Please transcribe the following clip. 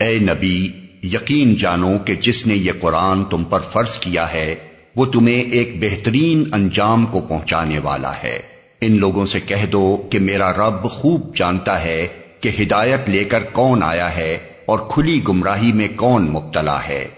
اے نبی، یقین جانو کہ جس نے یہ قرآن تم پر فرض کیا ہے، وہ تمہیں ایک بہترین انجام کو پہنچانے والا ہے۔ ان لوگوں سے کہہ دو کہ میرا رب خوب جانتا ہے کہ ہدایت لے کر کون آیا ہے اور کھلی گمراہی میں کون مبتلا ہے۔